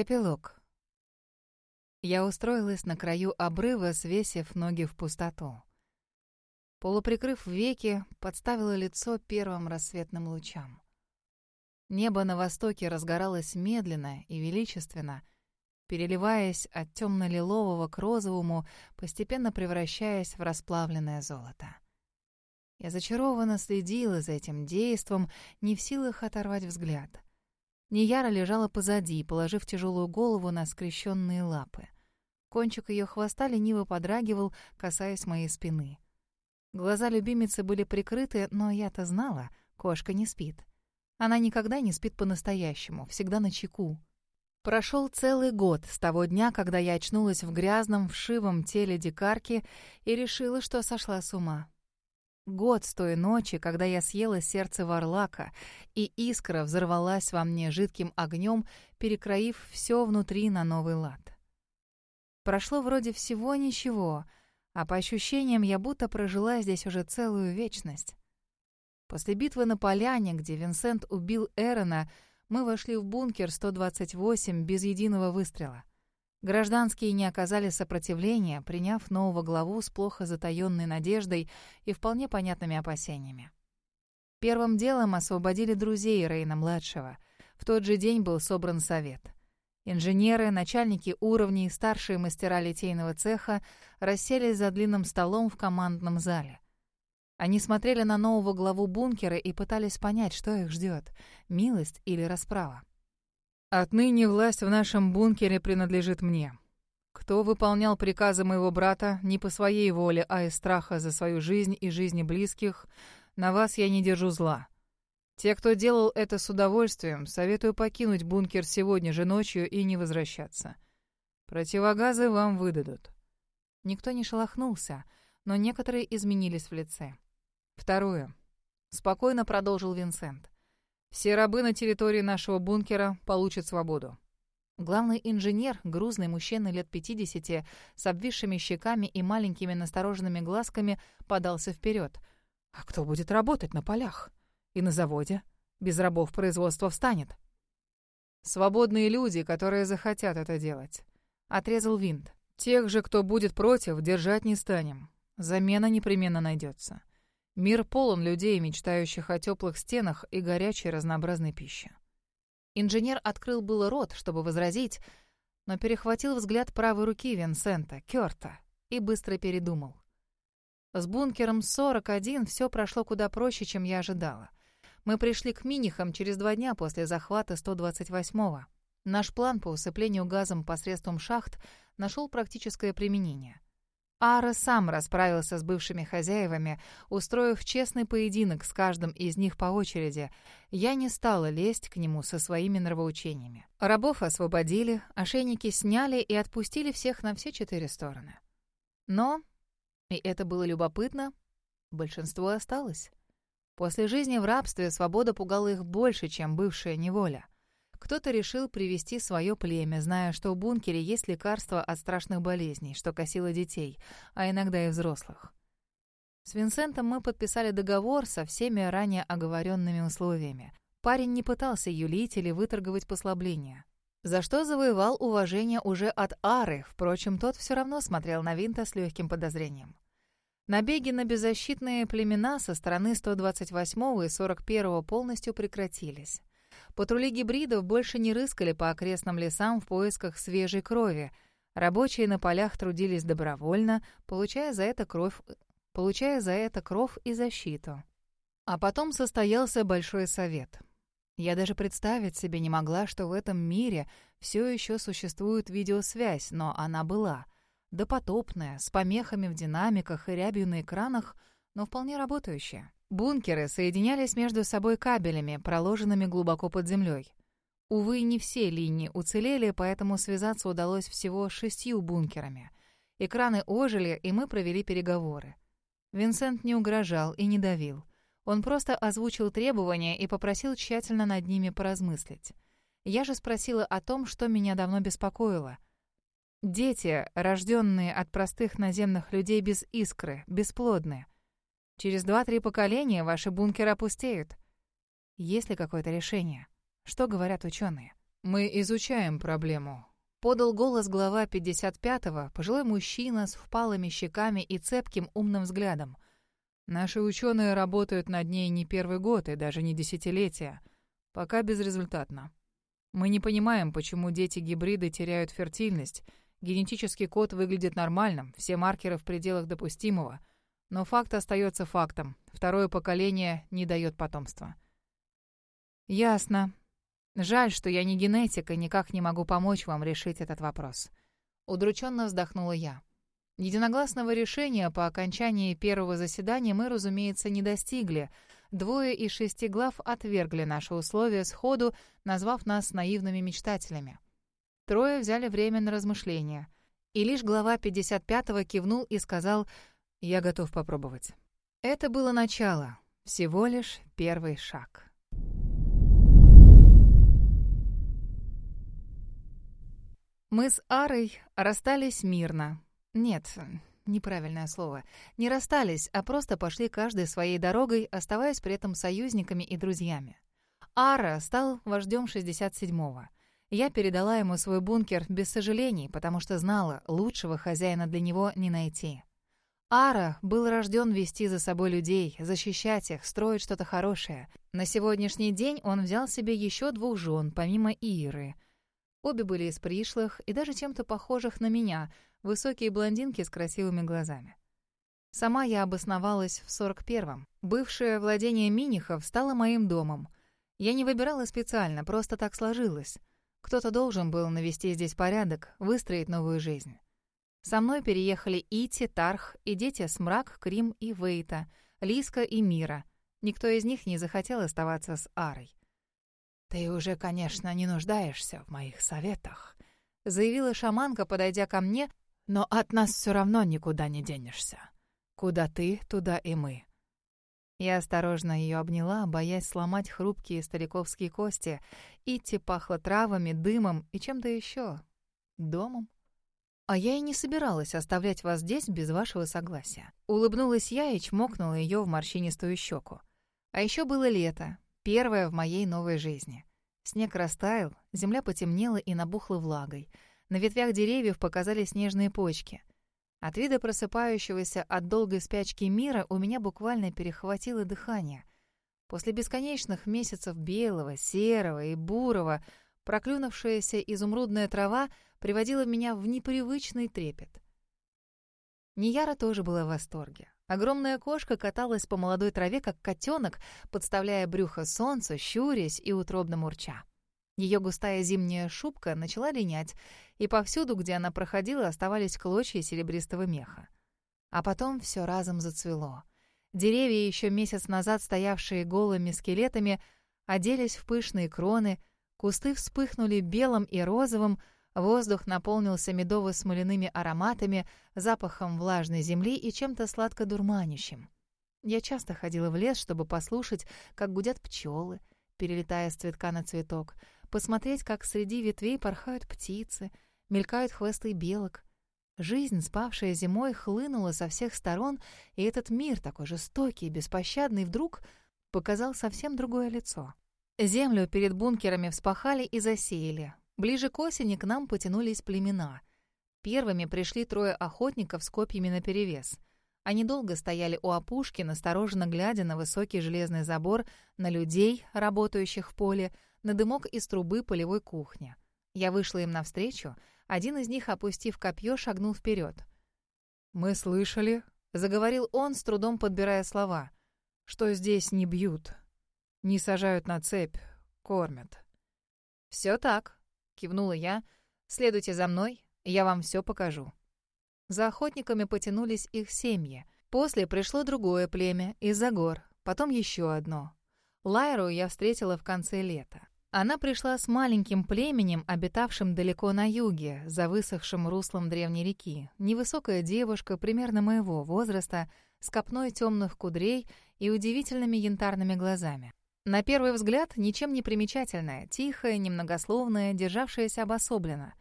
Эпилог. Я устроилась на краю обрыва, свесив ноги в пустоту. Полуприкрыв веки, подставила лицо первым рассветным лучам. Небо на востоке разгоралось медленно и величественно, переливаясь от темно-лилового к розовому, постепенно превращаясь в расплавленное золото. Я зачарованно следила за этим действом, не в силах оторвать взгляд — Нияра лежала позади, положив тяжелую голову на скрещенные лапы. Кончик ее хвоста лениво подрагивал, касаясь моей спины. Глаза любимицы были прикрыты, но я-то знала, кошка не спит. Она никогда не спит по-настоящему, всегда на чеку. Прошел целый год с того дня, когда я очнулась в грязном, вшивом теле дикарки и решила, что сошла с ума. Год с той ночи, когда я съела сердце варлака, и искра взорвалась во мне жидким огнем, перекроив все внутри на новый лад. Прошло вроде всего ничего, а по ощущениям я будто прожила здесь уже целую вечность. После битвы на поляне, где Винсент убил Эрона, мы вошли в бункер 128 без единого выстрела. Гражданские не оказали сопротивления, приняв нового главу с плохо затаённой надеждой и вполне понятными опасениями. Первым делом освободили друзей Рейна-младшего. В тот же день был собран совет. Инженеры, начальники уровней, старшие мастера литейного цеха расселись за длинным столом в командном зале. Они смотрели на нового главу бункера и пытались понять, что их ждет — милость или расправа. Отныне власть в нашем бункере принадлежит мне. Кто выполнял приказы моего брата не по своей воле, а из страха за свою жизнь и жизни близких, на вас я не держу зла. Те, кто делал это с удовольствием, советую покинуть бункер сегодня же ночью и не возвращаться. Противогазы вам выдадут. Никто не шелохнулся, но некоторые изменились в лице. Второе. Спокойно продолжил Винсент. Все рабы на территории нашего бункера получат свободу. Главный инженер, грузный мужчина лет 50, с обвисшими щеками и маленькими настороженными глазками, подался вперед. «А кто будет работать на полях? И на заводе? Без рабов производство встанет». «Свободные люди, которые захотят это делать», — отрезал Винт. «Тех же, кто будет против, держать не станем. Замена непременно найдется. Мир полон людей, мечтающих о теплых стенах и горячей разнообразной пище. Инженер открыл было рот, чтобы возразить, но перехватил взгляд правой руки Винсента, Кёрта, и быстро передумал. С бункером 41 все прошло куда проще, чем я ожидала. Мы пришли к Минихам через два дня после захвата 128-го. Наш план по усыплению газом посредством шахт нашел практическое применение — Ара сам расправился с бывшими хозяевами, устроив честный поединок с каждым из них по очереди. Я не стала лезть к нему со своими нравоучениями. Рабов освободили, ошейники сняли и отпустили всех на все четыре стороны. Но, и это было любопытно, большинство осталось. После жизни в рабстве свобода пугала их больше, чем бывшая неволя — кто-то решил привести свое племя, зная, что в бункере есть лекарства от страшных болезней, что косило детей, а иногда и взрослых. С Винсентом мы подписали договор со всеми ранее оговоренными условиями. Парень не пытался юлить или выторговать послабления. За что завоевал уважение уже от Ары, впрочем, тот все равно смотрел на Винта с легким подозрением. Набеги на беззащитные племена со стороны 128 и 41 полностью прекратились. Патрули гибридов больше не рыскали по окрестным лесам в поисках свежей крови. Рабочие на полях трудились добровольно, получая за это кровь, получая за это кров и защиту. А потом состоялся большой совет. Я даже представить себе не могла, что в этом мире все еще существует видеосвязь, но она была. Допотопная, с помехами в динамиках и рябью на экранах, но вполне работающая. Бункеры соединялись между собой кабелями, проложенными глубоко под землей. Увы, не все линии уцелели, поэтому связаться удалось всего шестью бункерами. Экраны ожили, и мы провели переговоры. Винсент не угрожал и не давил. Он просто озвучил требования и попросил тщательно над ними поразмыслить. Я же спросила о том, что меня давно беспокоило. Дети, рожденные от простых наземных людей без искры, бесплодные — Через два-три поколения ваши бункеры опустеют. Есть ли какое-то решение? Что говорят ученые? «Мы изучаем проблему», — подал голос глава 55-го, пожилой мужчина с впалыми щеками и цепким умным взглядом. «Наши ученые работают над ней не первый год и даже не десятилетия. Пока безрезультатно. Мы не понимаем, почему дети-гибриды теряют фертильность. Генетический код выглядит нормальным, все маркеры в пределах допустимого. Но факт остается фактом. Второе поколение не дает потомства. «Ясно. Жаль, что я не генетик и никак не могу помочь вам решить этот вопрос». Удрученно вздохнула я. Единогласного решения по окончании первого заседания мы, разумеется, не достигли. Двое из шести глав отвергли наши условия сходу, назвав нас наивными мечтателями. Трое взяли время на размышления. И лишь глава 55-го кивнул и сказал «Я готов попробовать». Это было начало, всего лишь первый шаг. Мы с Арой расстались мирно. Нет, неправильное слово. Не расстались, а просто пошли каждой своей дорогой, оставаясь при этом союзниками и друзьями. Ара стал вождем 67-го. Я передала ему свой бункер без сожалений, потому что знала, лучшего хозяина для него не найти. Ара был рожден вести за собой людей, защищать их, строить что-то хорошее. На сегодняшний день он взял себе еще двух жен, помимо Иры — Обе были из пришлых и даже чем-то похожих на меня, высокие блондинки с красивыми глазами. Сама я обосновалась в 41-м. Бывшее владение Минихов стало моим домом. Я не выбирала специально, просто так сложилось. Кто-то должен был навести здесь порядок, выстроить новую жизнь. Со мной переехали Ити, Тарх и дети Смрак, Крим и Вейта, Лиска и Мира. Никто из них не захотел оставаться с Арой. «Ты уже, конечно, не нуждаешься в моих советах», — заявила шаманка, подойдя ко мне, «но от нас все равно никуда не денешься. Куда ты, туда и мы». Я осторожно ее обняла, боясь сломать хрупкие стариковские кости. Идти пахло травами, дымом и чем-то еще. Домом. А я и не собиралась оставлять вас здесь без вашего согласия. Улыбнулась я и чмокнула ее в морщинистую щеку. А еще было лето, Первое в моей новой жизни. Снег растаял, земля потемнела и набухла влагой. На ветвях деревьев показались снежные почки. От вида просыпающегося от долгой спячки мира у меня буквально перехватило дыхание. После бесконечных месяцев белого, серого и бурого проклюнувшаяся изумрудная трава приводила меня в непривычный трепет. Нияра тоже была в восторге. Огромная кошка каталась по молодой траве, как котенок, подставляя брюхо солнцу, щурясь и утробно мурча. Ее густая зимняя шубка начала линять, и повсюду, где она проходила, оставались клочья серебристого меха. А потом все разом зацвело. Деревья, еще месяц назад стоявшие голыми скелетами, оделись в пышные кроны, кусты вспыхнули белым и розовым, Воздух наполнился медово-смоляными ароматами, запахом влажной земли и чем-то сладко-дурманящим. Я часто ходила в лес, чтобы послушать, как гудят пчелы, перелетая с цветка на цветок, посмотреть, как среди ветвей порхают птицы, мелькают хвосты белок. Жизнь, спавшая зимой, хлынула со всех сторон, и этот мир, такой жестокий и беспощадный, вдруг показал совсем другое лицо. Землю перед бункерами вспахали и засеяли, Ближе к осени к нам потянулись племена. Первыми пришли трое охотников с копьями наперевес. Они долго стояли у опушки, настороженно глядя на высокий железный забор, на людей, работающих в поле, на дымок из трубы полевой кухни. Я вышла им навстречу. Один из них, опустив копье, шагнул вперед. «Мы слышали», — заговорил он, с трудом подбирая слова, «что здесь не бьют, не сажают на цепь, кормят». «Все так», кивнула я. «Следуйте за мной, я вам все покажу». За охотниками потянулись их семьи. После пришло другое племя из-за гор, потом еще одно. Лайру я встретила в конце лета. Она пришла с маленьким племенем, обитавшим далеко на юге, за высохшим руслом древней реки. Невысокая девушка, примерно моего возраста, с копной темных кудрей и удивительными янтарными глазами. На первый взгляд, ничем не примечательная, тихая, немногословная, державшаяся обособленно.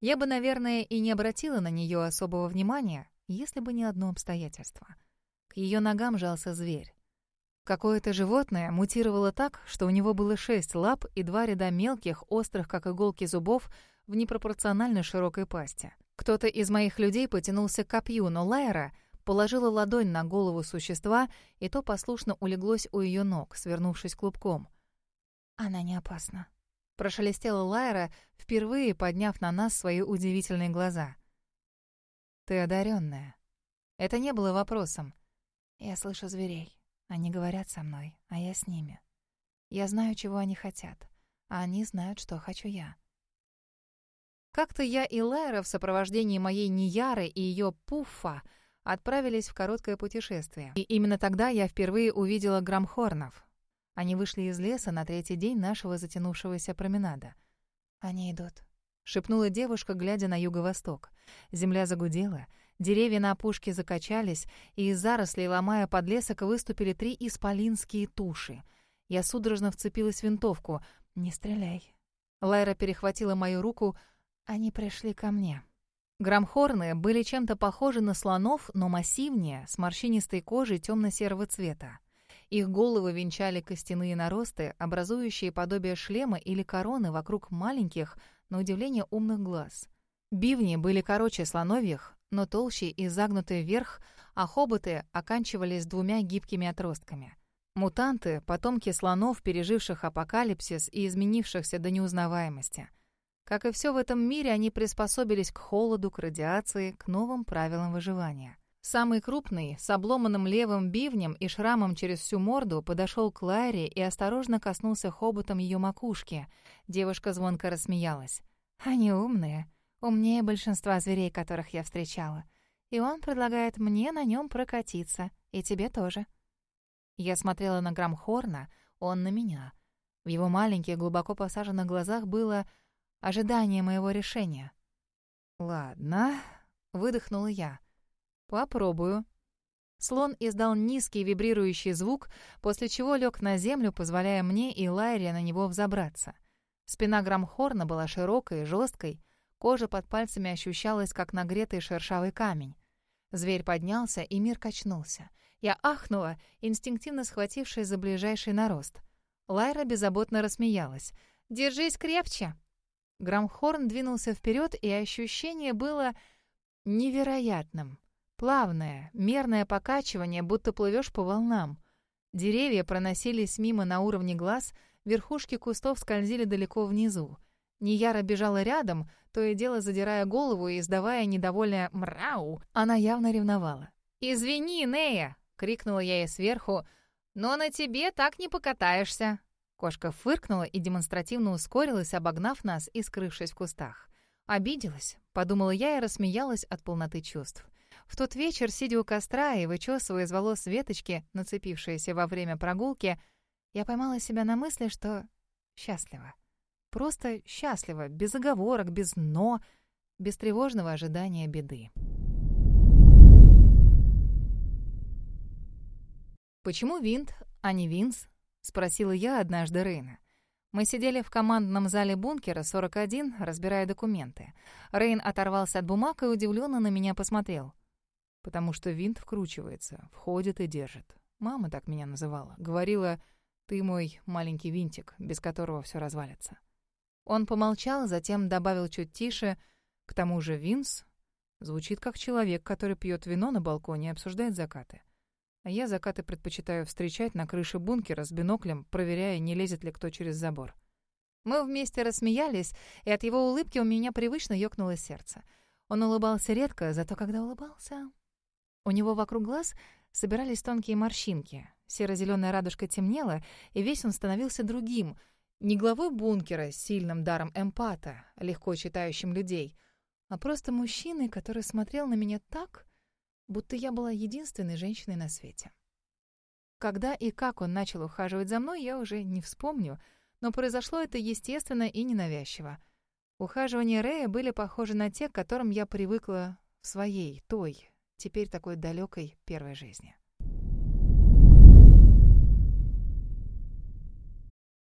Я бы, наверное, и не обратила на нее особого внимания, если бы не одно обстоятельство. К ее ногам жался зверь. Какое-то животное мутировало так, что у него было шесть лап и два ряда мелких, острых, как иголки зубов, в непропорционально широкой пасти. Кто-то из моих людей потянулся к копью, но Лайра положила ладонь на голову существа, и то послушно улеглось у ее ног, свернувшись клубком. «Она не опасна», — прошелестела Лайра, впервые подняв на нас свои удивительные глаза. «Ты одаренная». Это не было вопросом. «Я слышу зверей. Они говорят со мной, а я с ними. Я знаю, чего они хотят, а они знают, что хочу я. Как-то я и Лайра в сопровождении моей Нияры и ее Пуффа отправились в короткое путешествие. И именно тогда я впервые увидела грамхорнов. Они вышли из леса на третий день нашего затянувшегося променада. «Они идут», — шепнула девушка, глядя на юго-восток. Земля загудела, Деревья на опушке закачались, и из зарослей, ломая подлесок, выступили три исполинские туши. Я судорожно вцепилась в винтовку. «Не стреляй». Лайра перехватила мою руку. Они пришли ко мне. Грамхорны были чем-то похожи на слонов, но массивнее, с морщинистой кожей темно-серого цвета. Их головы венчали костяные наросты, образующие подобие шлема или короны вокруг маленьких, на удивление умных глаз. Бивни были короче слоновьих, но толще и загнутые вверх, а хоботы оканчивались двумя гибкими отростками. Мутанты — потомки слонов, переживших апокалипсис и изменившихся до неузнаваемости. Как и все в этом мире, они приспособились к холоду, к радиации, к новым правилам выживания. Самый крупный, с обломанным левым бивнем и шрамом через всю морду, подошел к Лайре и осторожно коснулся хоботом ее макушки. Девушка звонко рассмеялась. «Они умные. Умнее большинства зверей, которых я встречала. И он предлагает мне на нем прокатиться. И тебе тоже. Я смотрела на Грамхорна, он на меня. В его маленьких, глубоко посаженных глазах было ожидание моего решения. «Ладно», — выдохнула я. «Попробую». Слон издал низкий вибрирующий звук, после чего лег на землю, позволяя мне и Лайре на него взобраться. Спина Грамхорна была широкой и жесткой, Кожа под пальцами ощущалась, как нагретый шершавый камень. Зверь поднялся, и мир качнулся. Я ахнула, инстинктивно схватившись за ближайший нарост. Лайра беззаботно рассмеялась. «Держись крепче!» Грамхорн двинулся вперед, и ощущение было невероятным. Плавное, мерное покачивание, будто плывешь по волнам. Деревья проносились мимо на уровне глаз, верхушки кустов скользили далеко внизу. Нияра бежала рядом, то и дело задирая голову и издавая недовольное «мрау». Она явно ревновала. «Извини, Нея!» — крикнула я ей сверху. «Но на тебе так не покатаешься!» Кошка фыркнула и демонстративно ускорилась, обогнав нас и скрывшись в кустах. «Обиделась», — подумала я и рассмеялась от полноты чувств. В тот вечер, сидя у костра и вычесывая из волос веточки, нацепившиеся во время прогулки, я поймала себя на мысли, что счастлива. Просто счастлива, без оговорок, без «но», без тревожного ожидания беды. «Почему Винт, а не Винс?» — спросила я однажды Рейна. Мы сидели в командном зале бункера 41, разбирая документы. Рейн оторвался от бумаг и удивленно на меня посмотрел. «Потому что винт вкручивается, входит и держит. Мама так меня называла. Говорила, ты мой маленький винтик, без которого все развалится». Он помолчал, затем добавил чуть тише. К тому же Винс звучит как человек, который пьет вино на балконе и обсуждает закаты. А я закаты предпочитаю встречать на крыше бункера с биноклем, проверяя, не лезет ли кто через забор. Мы вместе рассмеялись, и от его улыбки у меня привычно ёкнуло сердце. Он улыбался редко, зато когда улыбался... У него вокруг глаз собирались тонкие морщинки. Серо-зелёная радужка темнела, и весь он становился другим — не главой бункера с сильным даром эмпата, легко читающим людей, а просто мужчиной, который смотрел на меня так, будто я была единственной женщиной на свете. Когда и как он начал ухаживать за мной, я уже не вспомню, но произошло это естественно и ненавязчиво. Ухаживания Рэя были похожи на те, к которым я привыкла в своей, той, теперь такой далекой первой жизни.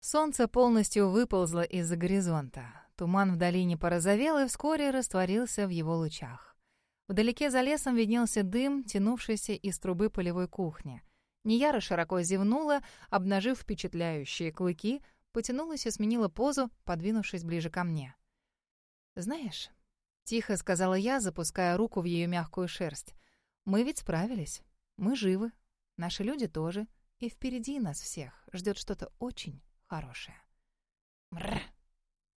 Солнце полностью выползло из-за горизонта. Туман в долине порозовел и вскоре растворился в его лучах. Вдалеке за лесом виднелся дым, тянувшийся из трубы полевой кухни. Нияра широко зевнула, обнажив впечатляющие клыки, потянулась и сменила позу, подвинувшись ближе ко мне. «Знаешь», — тихо сказала я, запуская руку в ее мягкую шерсть, «мы ведь справились. Мы живы. Наши люди тоже. И впереди нас всех ждет что-то очень хорошее». «Мррр», —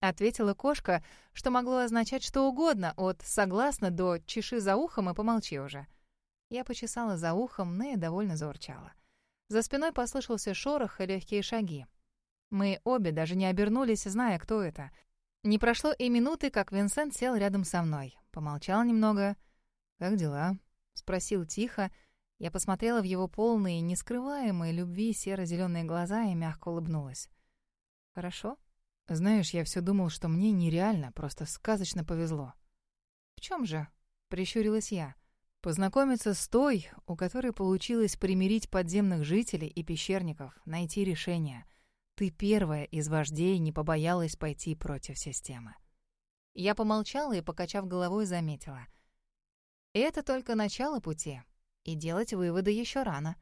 ответила кошка, что могло означать что угодно, от «согласно» до «чеши за ухом и помолчи уже». Я почесала за ухом, Нея довольно заурчала. За спиной послышался шорох и легкие шаги. Мы обе даже не обернулись, зная, кто это. Не прошло и минуты, как Винсент сел рядом со мной. Помолчал немного. «Как дела?» — спросил тихо. Я посмотрела в его полные, нескрываемые любви серо зеленые глаза и мягко улыбнулась. «Хорошо?» «Знаешь, я все думал, что мне нереально, просто сказочно повезло». «В чем же?» — прищурилась я. Познакомиться с той, у которой получилось примирить подземных жителей и пещерников, найти решение. Ты первая из вождей не побоялась пойти против системы. Я помолчала и, покачав головой, заметила. Это только начало пути, и делать выводы еще рано.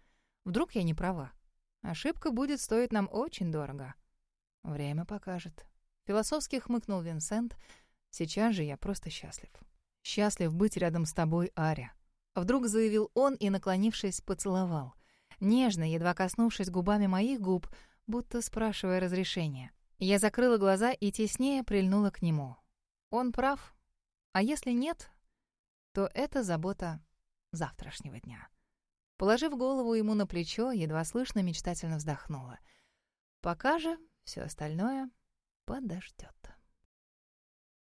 Вдруг я не права. Ошибка будет стоить нам очень дорого. Время покажет. Философски хмыкнул Винсент. Сейчас же я просто счастлив. Счастлив быть рядом с тобой, Аря. Вдруг заявил он и, наклонившись, поцеловал. Нежно, едва коснувшись губами моих губ, будто спрашивая разрешения. Я закрыла глаза и теснее прильнула к нему. Он прав. А если нет, то это забота завтрашнего дня. Положив голову ему на плечо, едва слышно мечтательно вздохнула. Пока же все остальное подождет.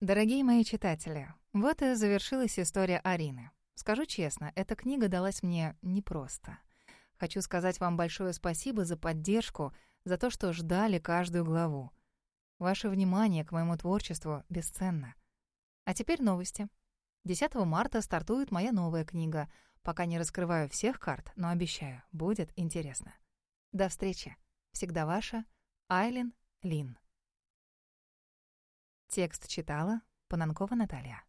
Дорогие мои читатели, вот и завершилась история Арины. Скажу честно, эта книга далась мне непросто. Хочу сказать вам большое спасибо за поддержку, за то, что ждали каждую главу. Ваше внимание к моему творчеству бесценно. А теперь новости. 10 марта стартует моя новая книга. Пока не раскрываю всех карт, но обещаю, будет интересно. До встречи. Всегда ваша Айлин Лин. Текст читала Пананкова Наталья.